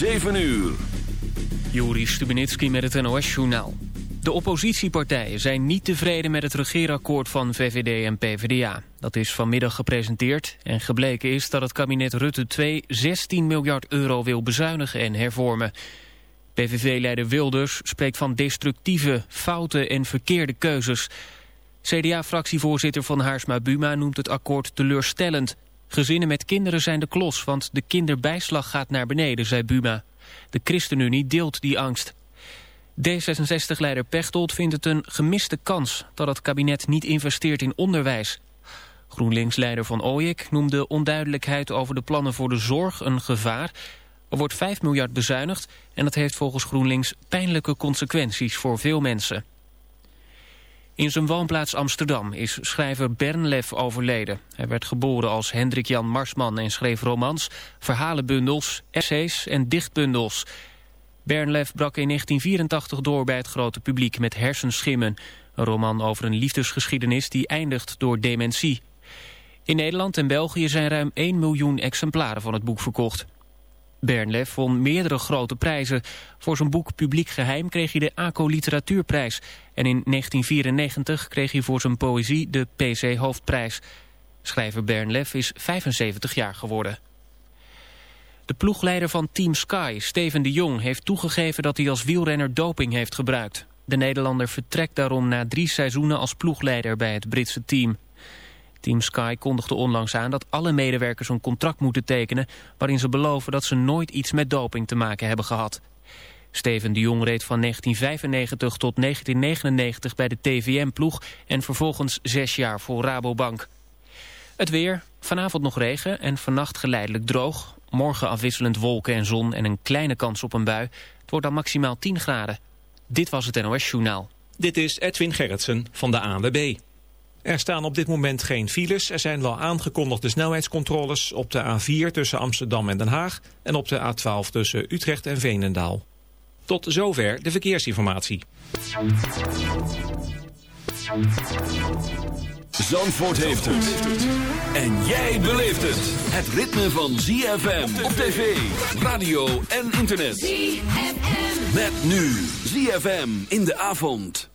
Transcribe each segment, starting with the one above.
7 uur. Juri Stubenitski met het NOS-journaal. De oppositiepartijen zijn niet tevreden met het regeerakkoord van VVD en PvdA. Dat is vanmiddag gepresenteerd en gebleken is dat het kabinet Rutte 2 16 miljard euro wil bezuinigen en hervormen. PVV-leider Wilders spreekt van destructieve, foute en verkeerde keuzes. CDA-fractievoorzitter van Haarsma Buma noemt het akkoord teleurstellend. Gezinnen met kinderen zijn de klos, want de kinderbijslag gaat naar beneden, zei Buma. De ChristenUnie deelt die angst. D66-leider Pechtold vindt het een gemiste kans dat het kabinet niet investeert in onderwijs. GroenLinks-leider Van Ooyek noemde onduidelijkheid over de plannen voor de zorg een gevaar. Er wordt 5 miljard bezuinigd en dat heeft volgens GroenLinks pijnlijke consequenties voor veel mensen. In zijn woonplaats Amsterdam is schrijver Bernlef overleden. Hij werd geboren als Hendrik Jan Marsman en schreef romans, verhalenbundels, essays en dichtbundels. Bernlef brak in 1984 door bij het grote publiek met Hersenschimmen. Een roman over een liefdesgeschiedenis die eindigt door dementie. In Nederland en België zijn ruim 1 miljoen exemplaren van het boek verkocht. Bernlef won meerdere grote prijzen. Voor zijn boek Publiek Geheim kreeg hij de ACO Literatuurprijs. En in 1994 kreeg hij voor zijn poëzie de PC Hoofdprijs. Schrijver Bernlef is 75 jaar geworden. De ploegleider van Team Sky, Steven de Jong, heeft toegegeven dat hij als wielrenner doping heeft gebruikt. De Nederlander vertrekt daarom na drie seizoenen als ploegleider bij het Britse team. Team Sky kondigde onlangs aan dat alle medewerkers een contract moeten tekenen... waarin ze beloven dat ze nooit iets met doping te maken hebben gehad. Steven de Jong reed van 1995 tot 1999 bij de TVM-ploeg... en vervolgens zes jaar voor Rabobank. Het weer, vanavond nog regen en vannacht geleidelijk droog. Morgen afwisselend wolken en zon en een kleine kans op een bui. Het wordt dan maximaal 10 graden. Dit was het NOS Journaal. Dit is Edwin Gerritsen van de ANWB. Er staan op dit moment geen files. Er zijn wel aangekondigde snelheidscontroles op de A4 tussen Amsterdam en Den Haag... en op de A12 tussen Utrecht en Veenendaal. Tot zover de verkeersinformatie. Zandvoort heeft het. En jij beleeft het. Het ritme van ZFM op tv, radio en internet. ZFM. Met nu ZFM in de avond.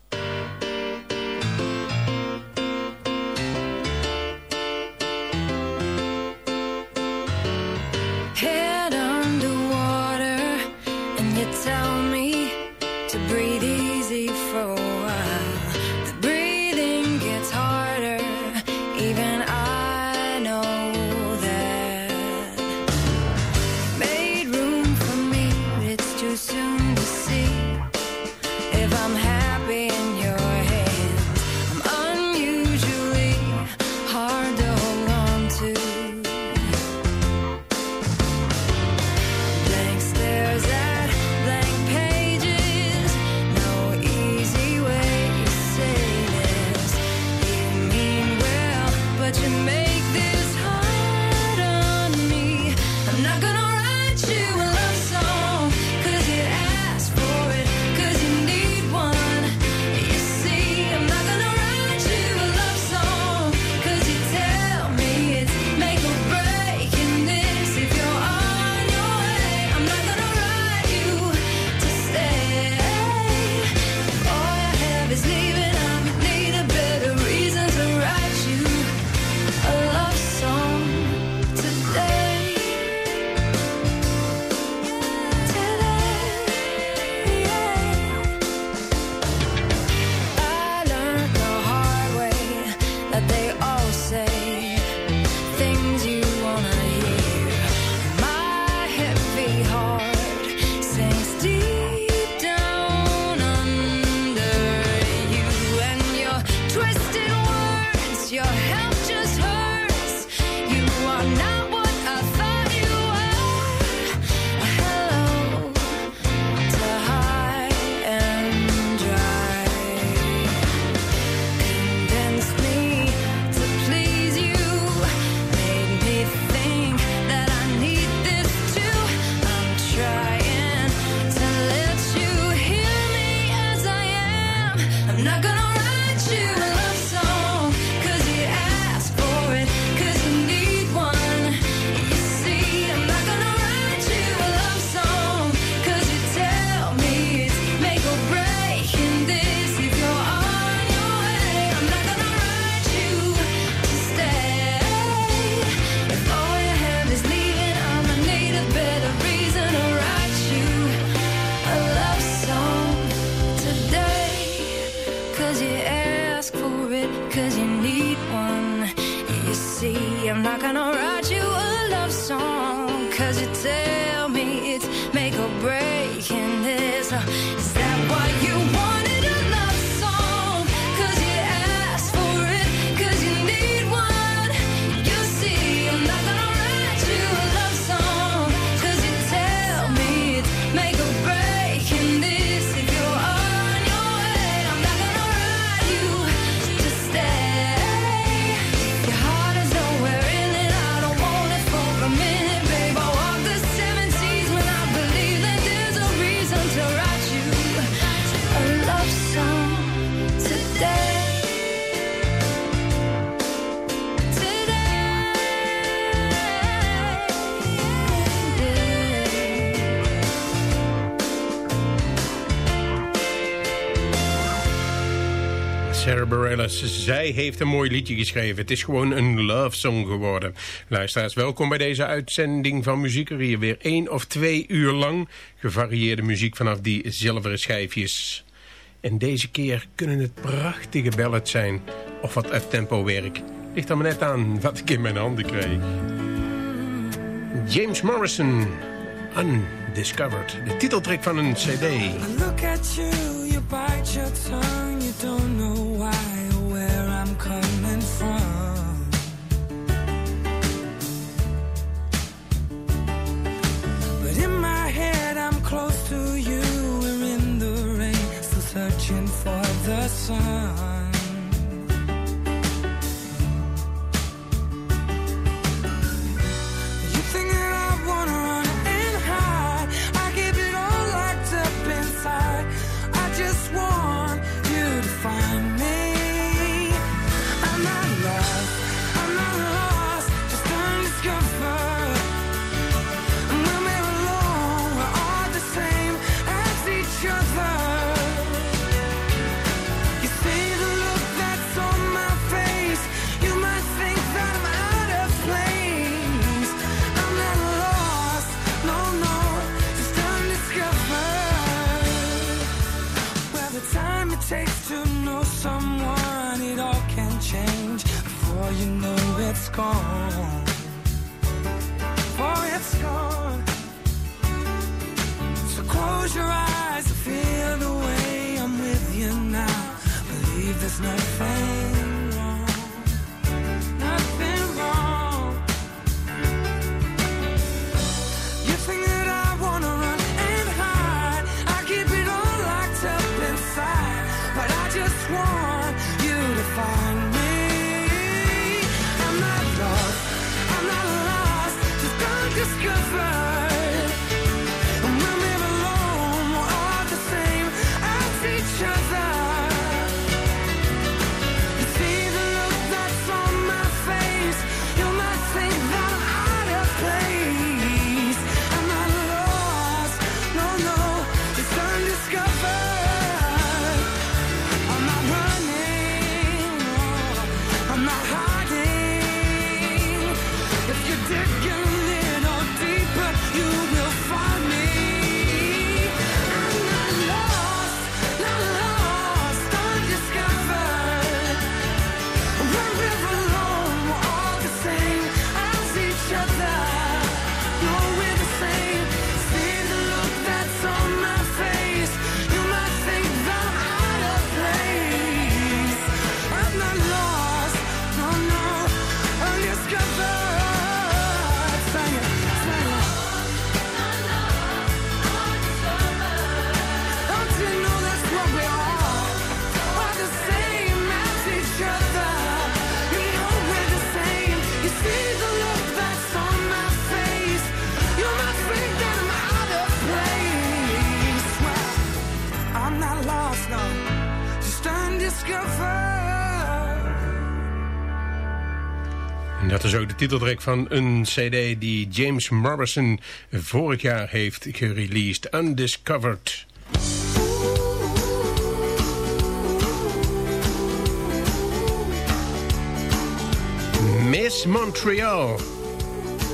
Heeft een mooi liedje geschreven. Het is gewoon een love song geworden. Luisteraars, welkom bij deze uitzending van Muziekerie. Weer één of twee uur lang gevarieerde muziek vanaf die zilveren schijfjes. En deze keer kunnen het prachtige ballads zijn. Of wat up-tempo werk. Ligt er maar net aan wat ik in mijn handen kreeg. James Morrison, Undiscovered. De titeltrack van een cd. I look at you, you bite your tongue, you don't know why. sun. titeltrack van een cd die James Morrison vorig jaar heeft gereleased, Undiscovered. Miss Montreal.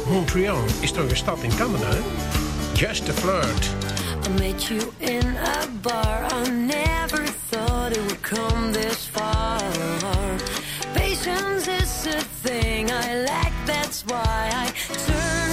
Montreal is toch een stad in Canada, hè? Just a flirt. I met you in a bar. I never thought it would come this far. Patience is a thing. That's why I turn.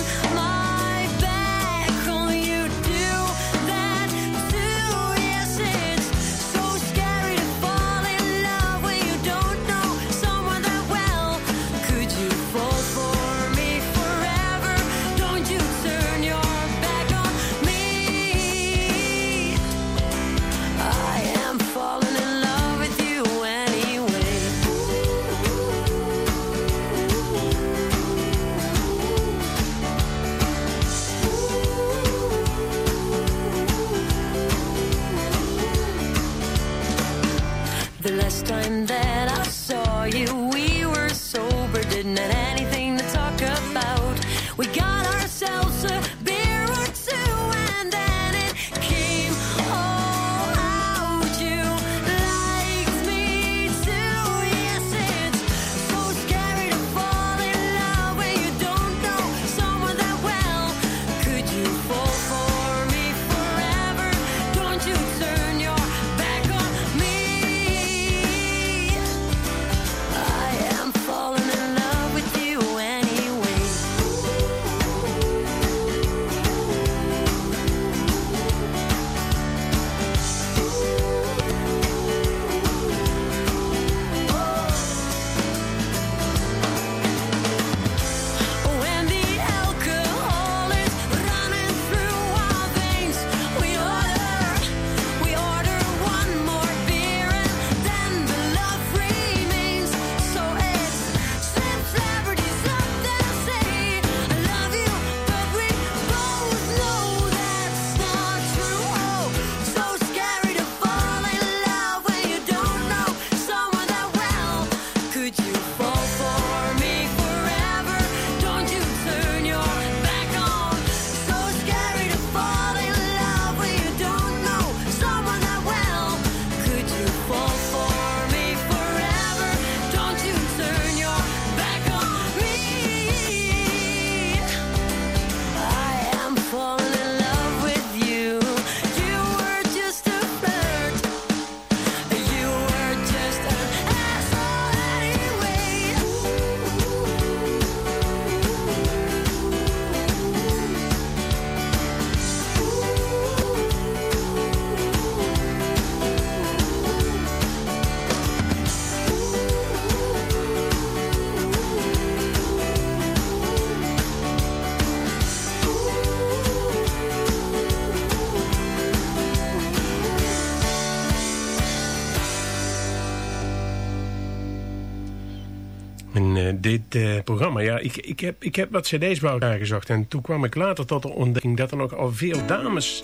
Dit eh, programma, ja, ik, ik, heb, ik heb wat cd's bij elkaar gezocht. En toen kwam ik later tot de ontdekking dat er nog al veel dames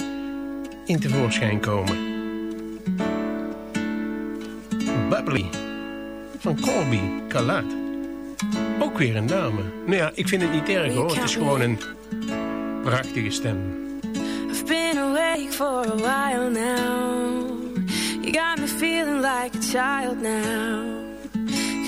in tevoorschijn komen. Bubbly van Colby Kalat. Ook weer een dame. Nou ja, ik vind het niet erg hoor. Het is gewoon een prachtige stem. I've been awake for a while now. You got me feeling like a child now.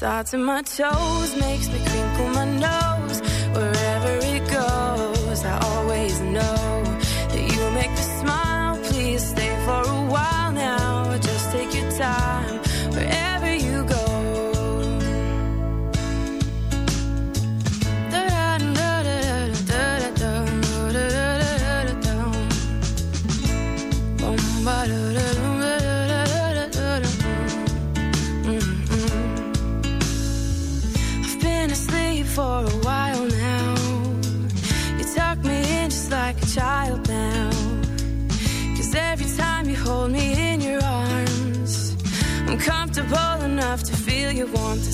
starts in my toes, makes me crinkle my nose. Wherever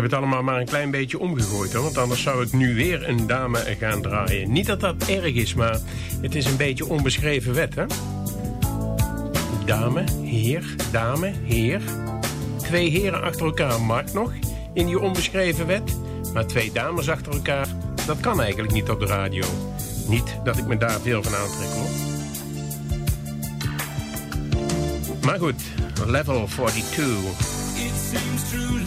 Heb het allemaal maar een klein beetje omgegooid hoor. Want anders zou ik nu weer een dame gaan draaien. Niet dat dat erg is, maar het is een beetje onbeschreven wet hè. Dame, heer, dame, heer. Twee heren achter elkaar mag nog in die onbeschreven wet. Maar twee dames achter elkaar, dat kan eigenlijk niet op de radio. Niet dat ik me daar veel van aantrek hoor. Maar goed, level 42. It seems true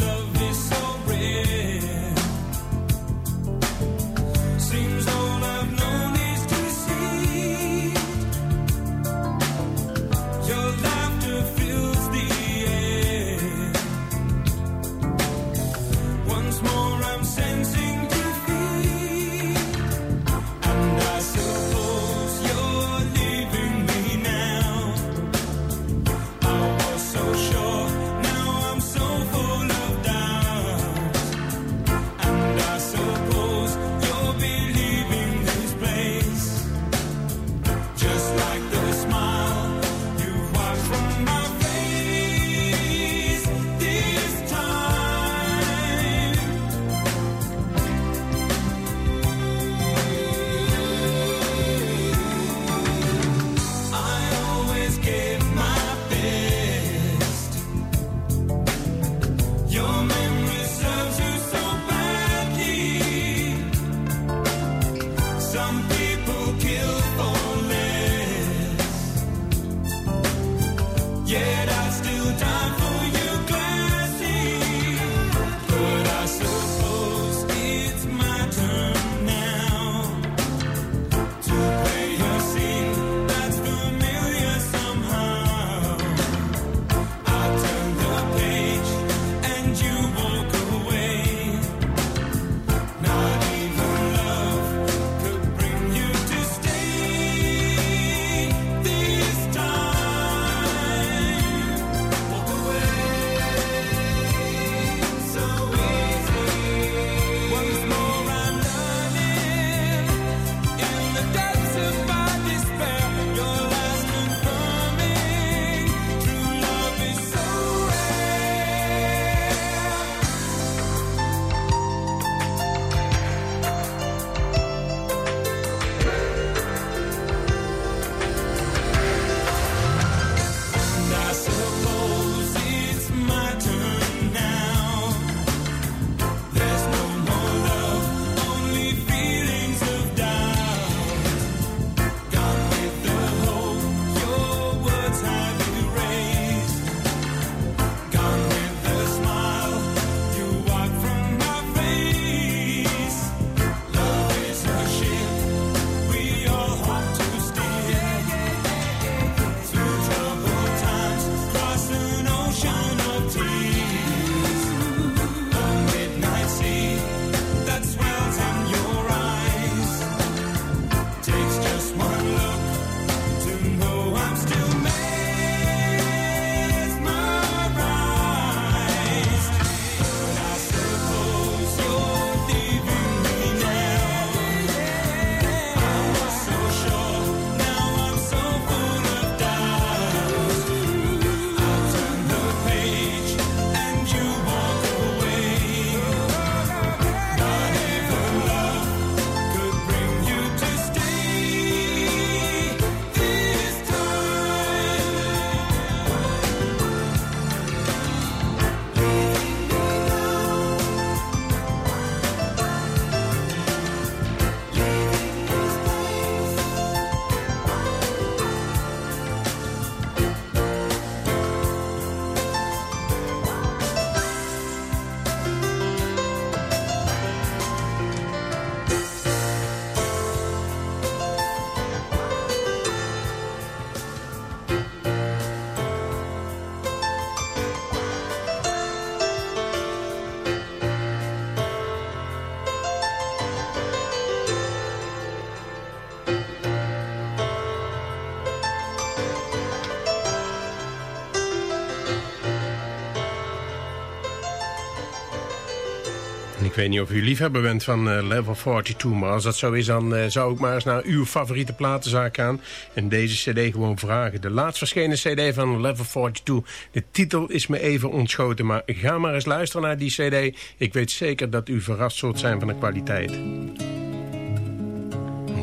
Ik weet niet of u liefhebber bent van eh, Level 42, maar als dat zo is, dan eh, zou ik maar eens naar uw favoriete platenzaak gaan en deze cd gewoon vragen. De laatst verschenen cd van Level 42. De titel is me even ontschoten, maar ga maar eens luisteren naar die cd. Ik weet zeker dat u verrast zult zijn van de kwaliteit.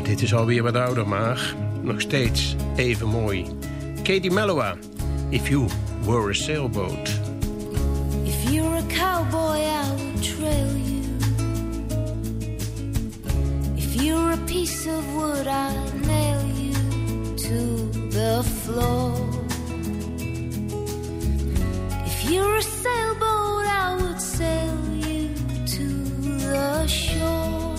Dit is alweer wat ouder, maar nog steeds even mooi. Katie Mellowa, If You Were a Sailboat. If you're a cowboy, I will trail you. You're a piece of wood, I'll nail you to the floor. If you're a sailboat, I would sail you to the shore.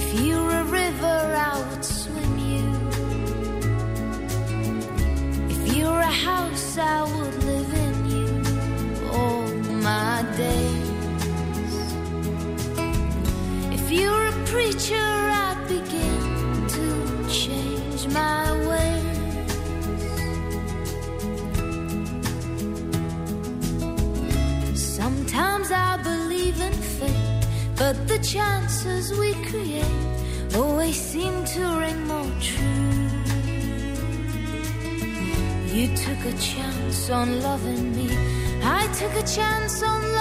If you're a river, I would swim you. If you're a house, I would my days. If you're a preacher, I'd begin to change my ways. Sometimes I believe in fate, but the chances we create always seem to ring more true. You took a chance on loving me. I took a chance on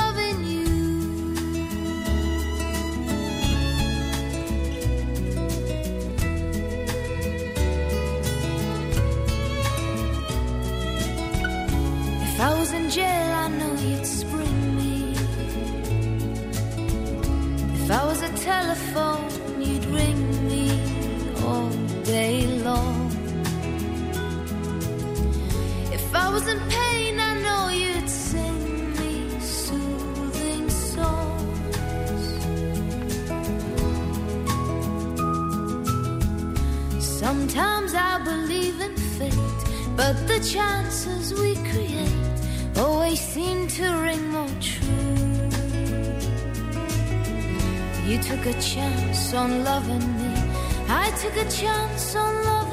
took a chance on loving me, I took a chance on loving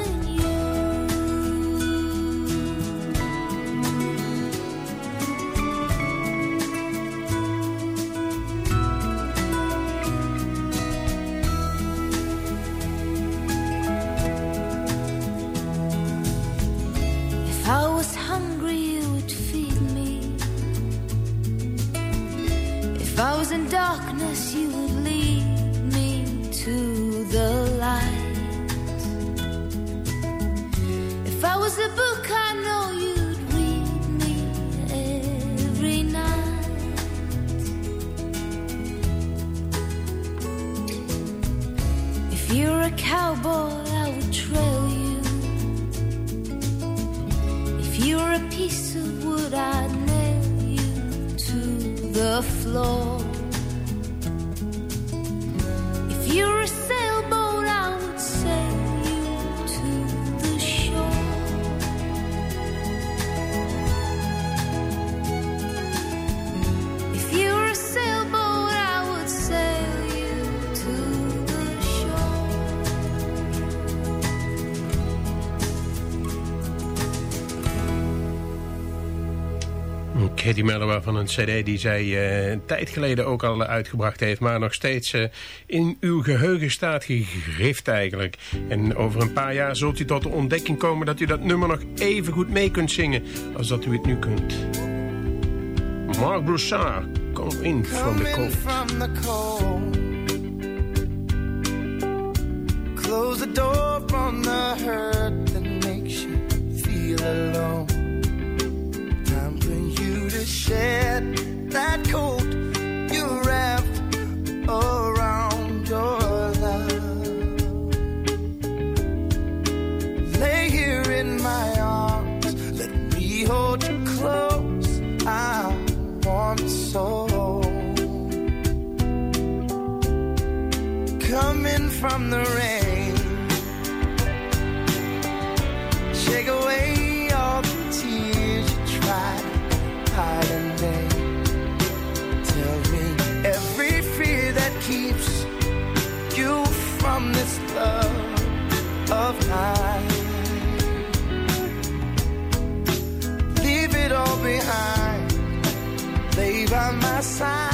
the book on the Katie Mellowa van een cd die zij eh, een tijd geleden ook al uitgebracht heeft... maar nog steeds eh, in uw geheugen staat gegrift eigenlijk. En over een paar jaar zult u tot de ontdekking komen... dat u dat nummer nog even goed mee kunt zingen als dat u het nu kunt. Mark Broussard, Come In From The Cold. from the cold. Close the door from the hurt that makes you feel alone. Shed that coat you wrapped around your love. Lay here in my arms, let me hold you close. I want so. Coming from the rain, shake away of mine. Leave it all behind. Lay by my side,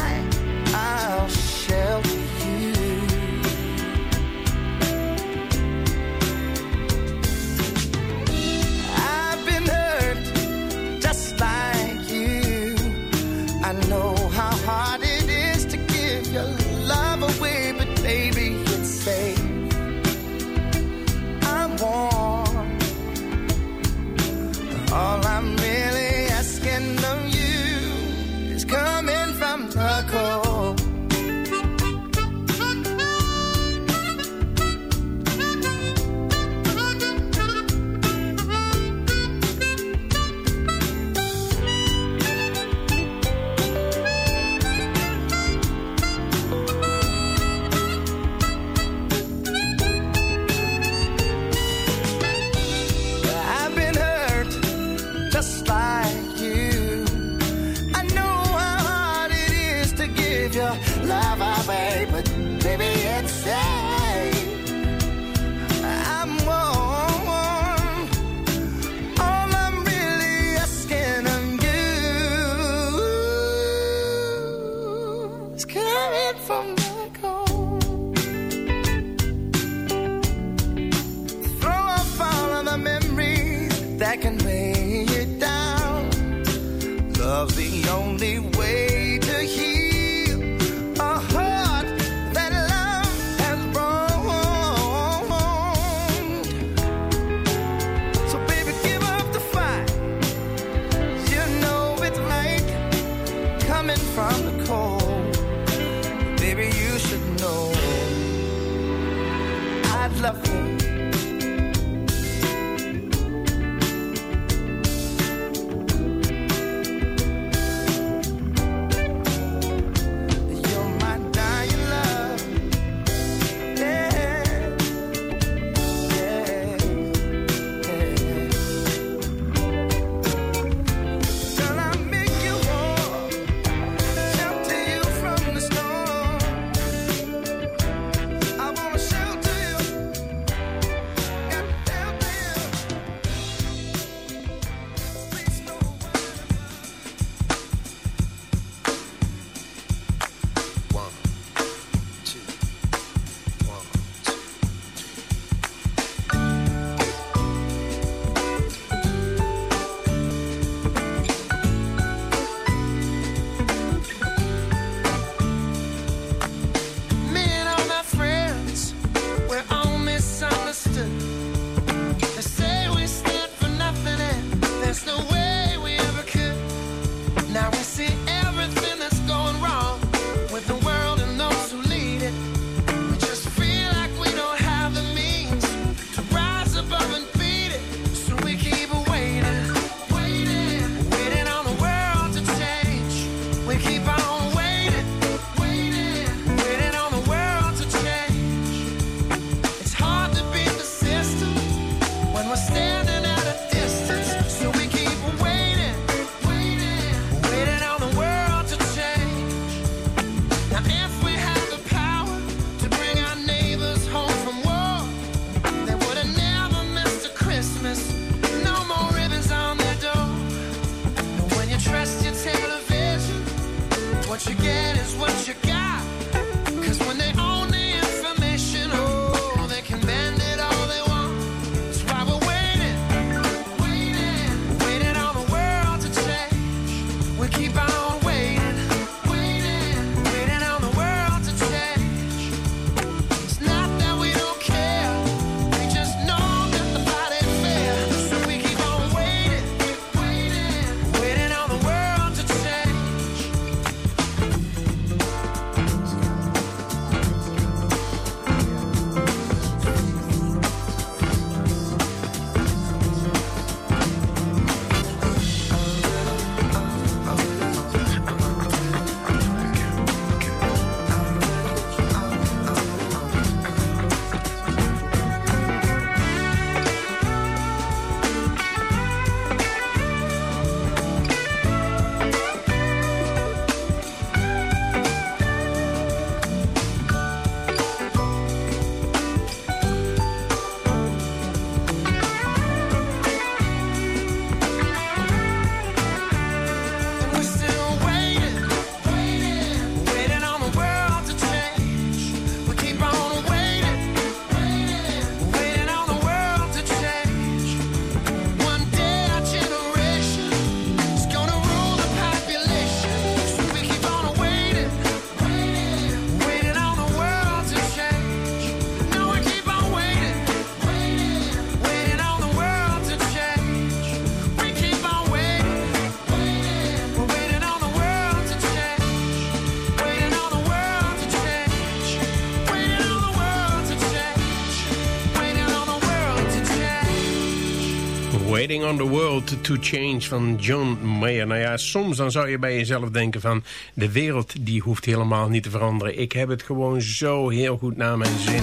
on the World to Change van John Mayer. Nou ja, soms dan zou je bij jezelf denken van... de wereld die hoeft helemaal niet te veranderen. Ik heb het gewoon zo heel goed naar mijn zin.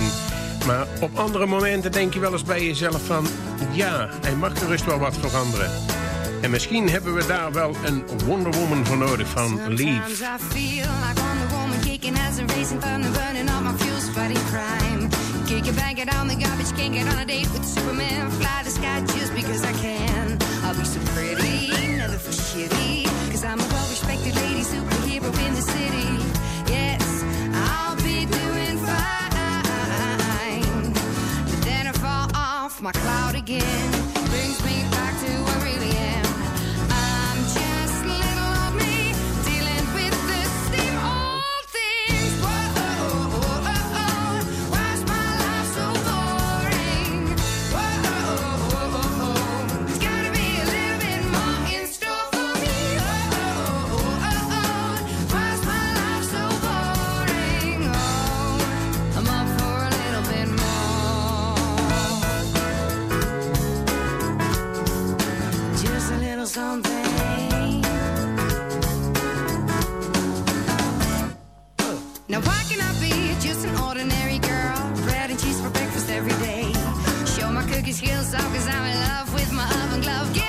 Maar op andere momenten denk je wel eens bij jezelf van... ja, hij mag gerust wel wat veranderen. En misschien hebben we daar wel een Wonder Woman voor nodig van. Kick it, bang it on the garbage, can't get on a date with Superman. Fly the sky just because I can. Be so pretty, never feel shitty. Cause I'm a well respected lady superhero in the city. Yes, I'll be doing fine. But then I fall off my cloud again. Brings me Now why can I be just an ordinary girl? Bread and cheese for breakfast every day. Show my cookie skills off cause I'm in love with my oven glove.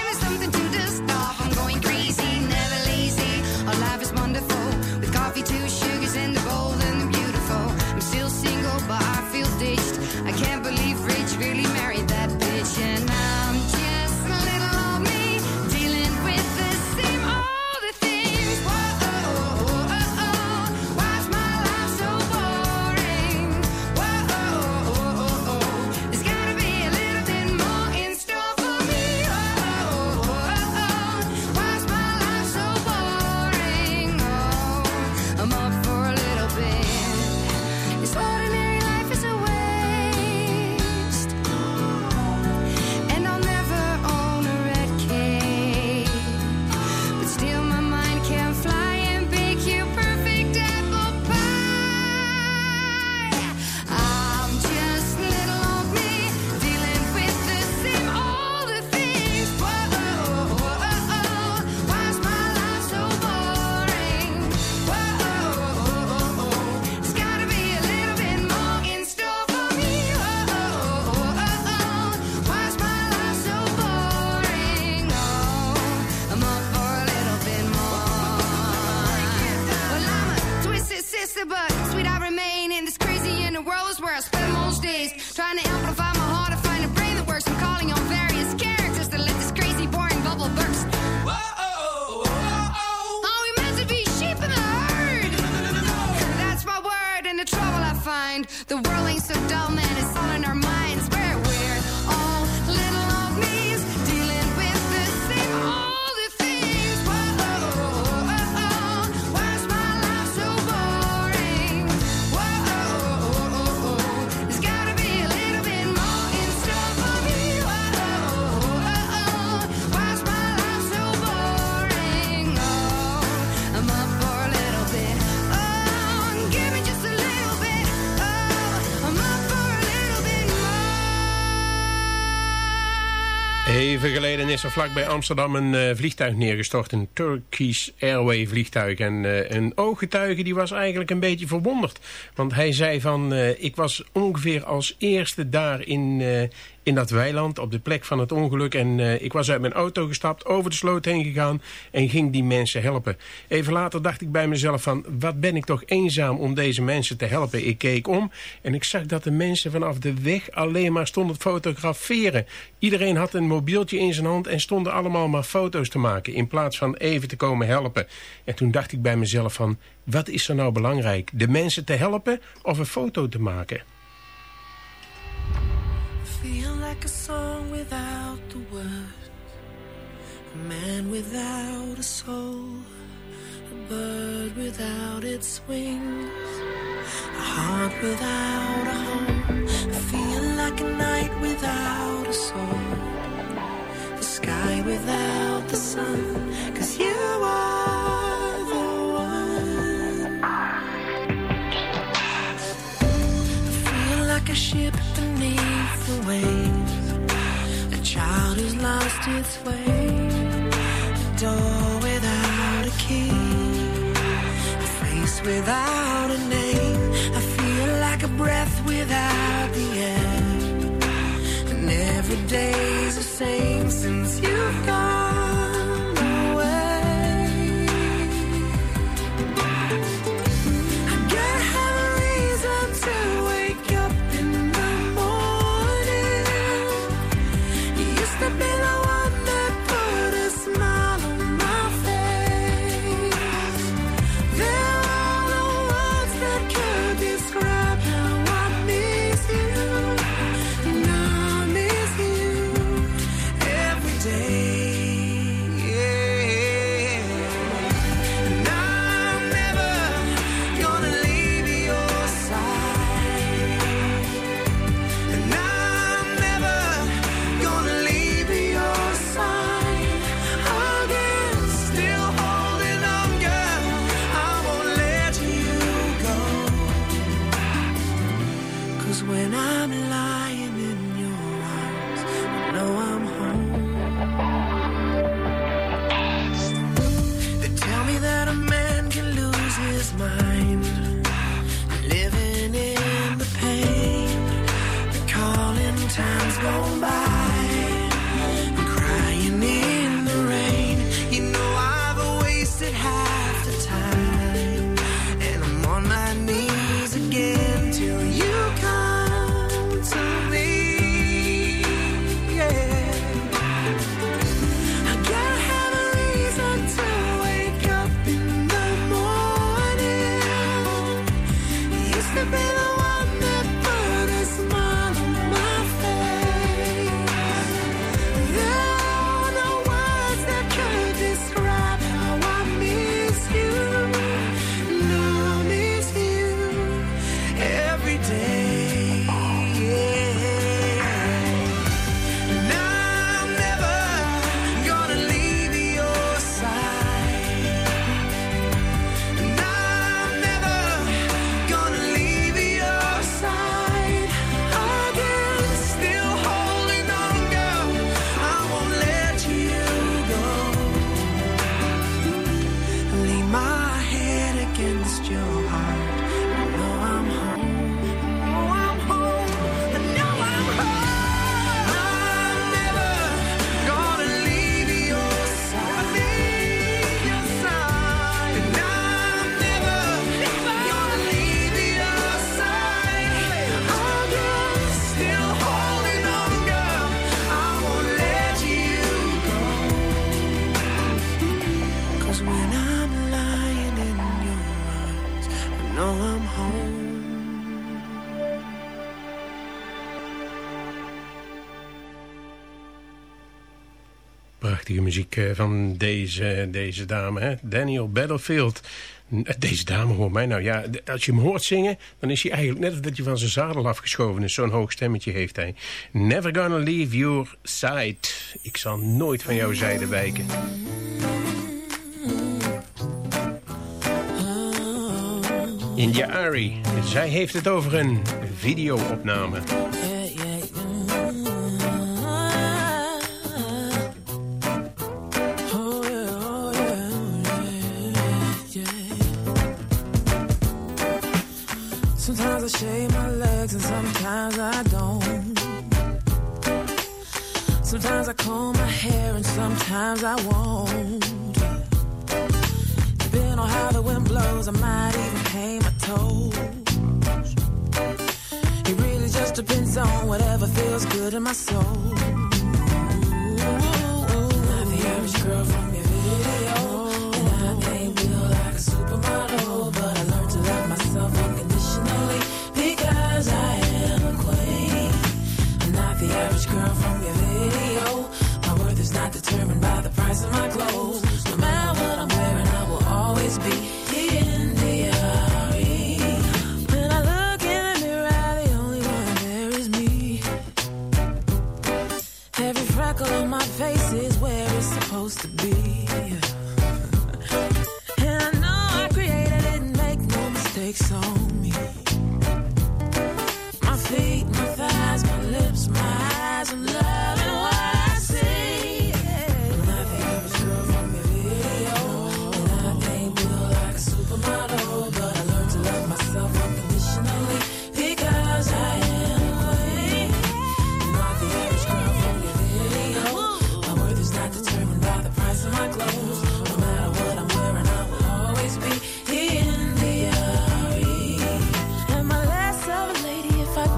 Geleden is er vlakbij Amsterdam een eh, vliegtuig neergestort. Een Turkish Airway vliegtuig. En eh, een ooggetuige die was eigenlijk een beetje verwonderd. Want hij zei van, eh, ik was ongeveer als eerste daar in, in dat weiland op de plek van het ongeluk. En eh, ik was uit mijn auto gestapt, over de sloot heen gegaan en ging die mensen helpen. Even later dacht ik bij mezelf van, wat ben ik toch eenzaam om deze mensen te helpen. Ik keek om en ik zag dat de mensen vanaf de weg alleen maar stonden fotograferen. Iedereen had een mobieltje in zijn hand en stonden allemaal maar foto's te maken. In plaats van even te komen helpen. En toen dacht ik bij mezelf van, wat is er nou belangrijk? De mensen te helpen of een foto te maken? Like a song without the words, a man without a soul, a bird without its wings, a heart without a home. I Feel like a night without a soul, the sky without the sun, cause you are the one. I feel like a ship beneath the waves, child who's lost its way, a door without a key, a face without a name. I feel like a breath without the air, and every day's the same since you. muziek eh, van deze, deze dame, hè? Daniel Battlefield. Eh, deze dame hoor mij nou. Ja, als je hem hoort zingen, dan is hij eigenlijk net dat je van zijn zadel afgeschoven is. Zo'n hoog stemmetje heeft hij. Never gonna leave your side. Ik zal nooit van jouw zijde wijken. India Ari, zij heeft het over een videoopname. to shave my legs, and sometimes I don't. Sometimes I comb my hair, and sometimes I won't. Depending on how the wind blows, I might even paint my toes. It really just depends on whatever feels good in my soul. from your video. My worth is not determined by the price of my clothes.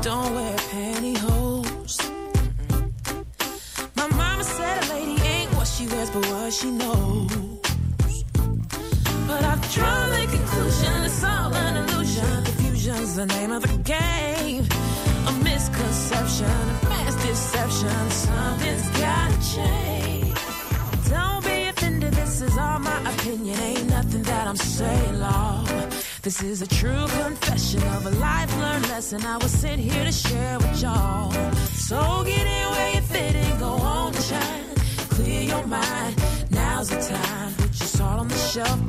don't wear pantyhose. My mama said a lady ain't what she wears, but what she knows. But I've drawn the conclusion it's all an illusion. Confusion's the name of the game. A misconception, a mass deception. Something's gotta change. Don't be offended, this is all my opinion. Ain't nothing that I'm saying, law. This is a true confession of a life this, and I was sent here to share with y'all. So get in where you fit and go on and shine. Clear your mind, now's the time. Put your salt on the shelf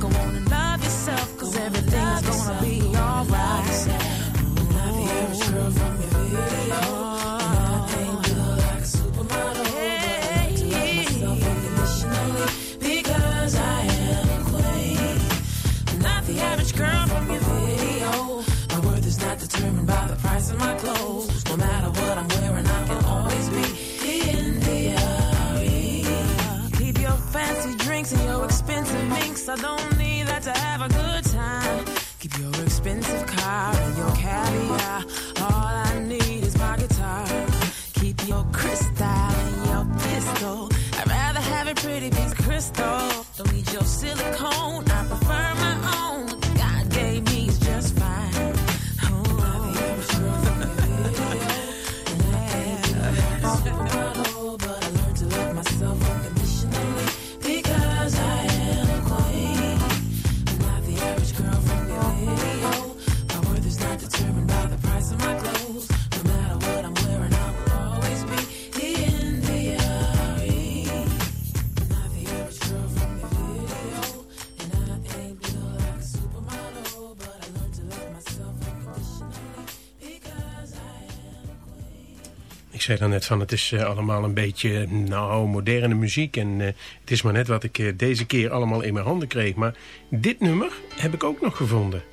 van het is eh, allemaal een beetje nou, moderne muziek. En eh, het is maar net wat ik eh, deze keer allemaal in mijn handen kreeg. Maar dit nummer heb ik ook nog gevonden.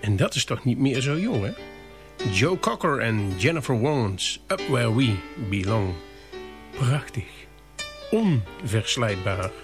En dat is toch niet meer zo jong, hè? Joe Cocker en Jennifer Warnes, Up Where We Belong. Prachtig. Onverslijdbaar.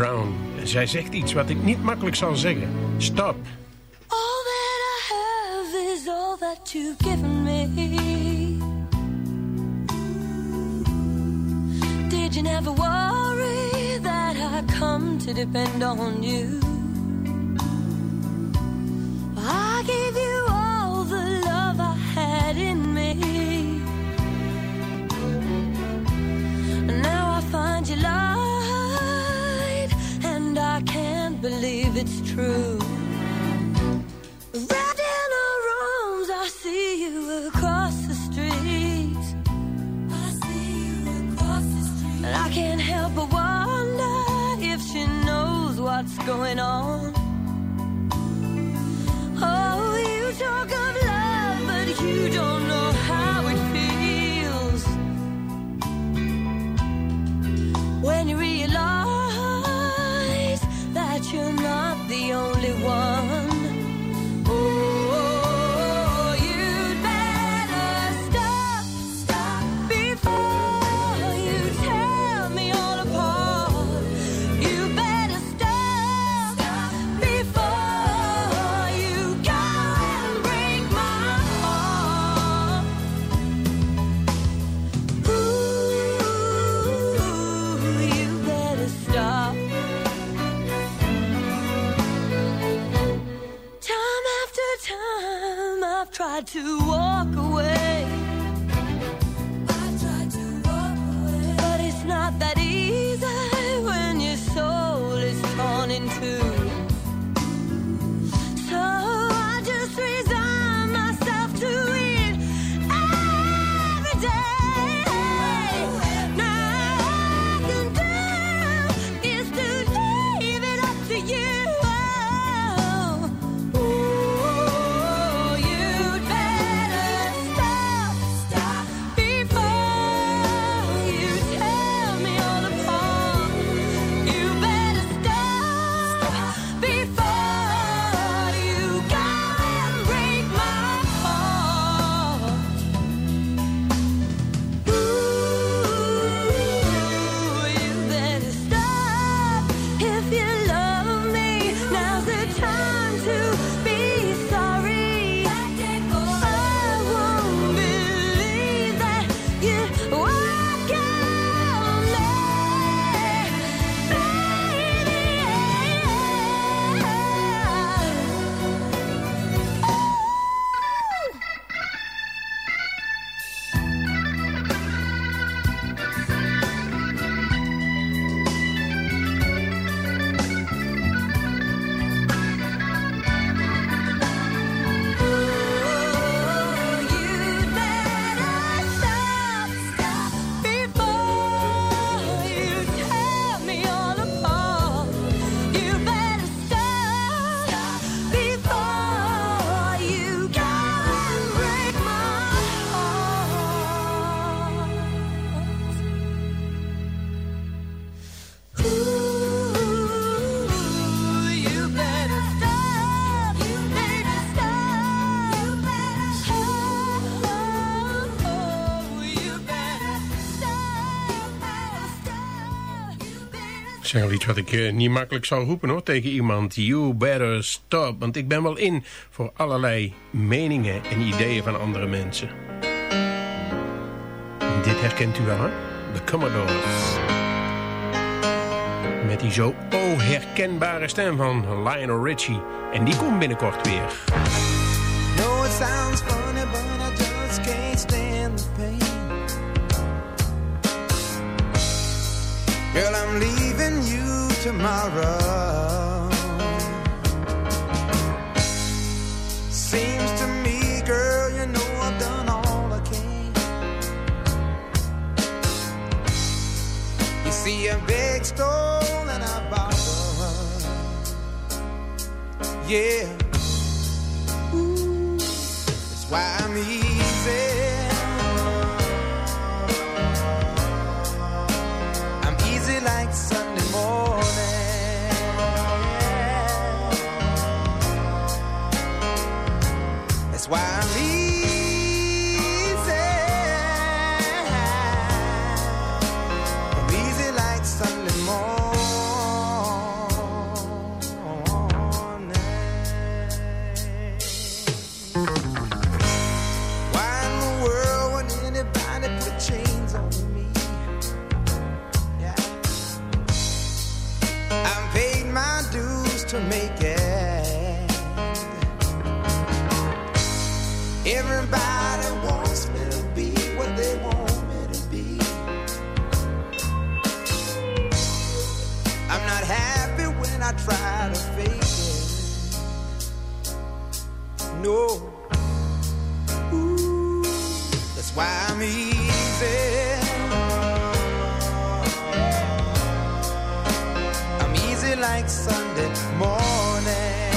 Brown. Zij zegt iets wat ik niet makkelijk zal zeggen. Stop. All that I have is all that you've given me. Did you never worry that I come to depend on you? It's true. Wrapped in our arms, I see you across the street. I see you across the street. And I can't help but wonder if she knows what's going on. zeg wel iets wat ik eh, niet makkelijk zou roepen hoor, tegen iemand. You better stop. Want ik ben wel in voor allerlei meningen en ideeën van andere mensen. Dit herkent u wel hè? De Commodores. Met die zo herkenbare stem van Lionel Richie. En die komt binnenkort weer. No, it sounds funny, but just can't stand the pain. Girl, I'm leaving you tomorrow. Seems to me, girl, you know I've done all I can. You see a big stone and I borrow Yeah. splendid morning.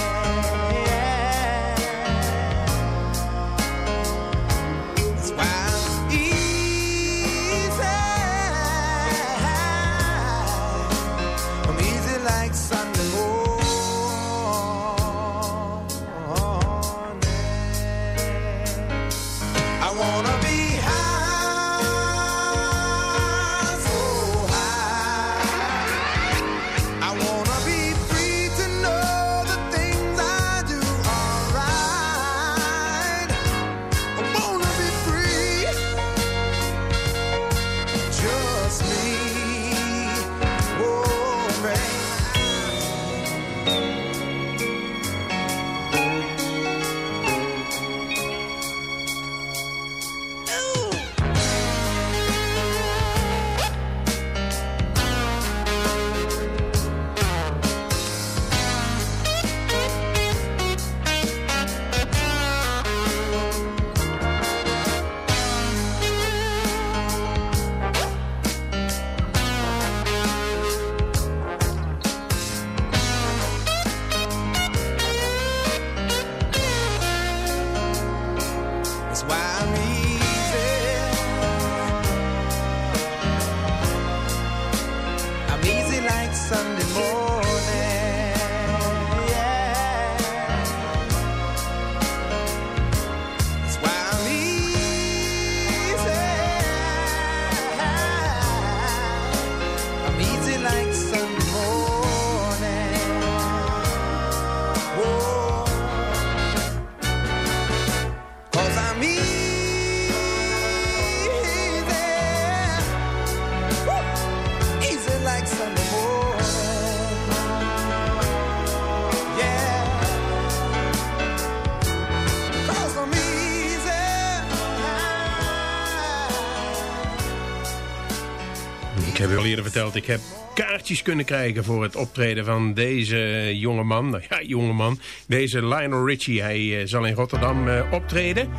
heb al eerder verteld, ik heb kaartjes kunnen krijgen voor het optreden van deze jongeman. Nou ja, jongeman. Deze Lionel Richie, hij eh, zal in Rotterdam eh, optreden.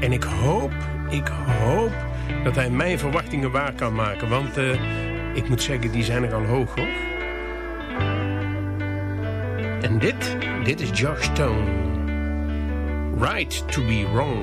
En ik hoop, ik hoop dat hij mijn verwachtingen waar kan maken. Want eh, ik moet zeggen, die zijn nogal hoog, hoor. En dit, dit is Josh Stone. Right to be wrong.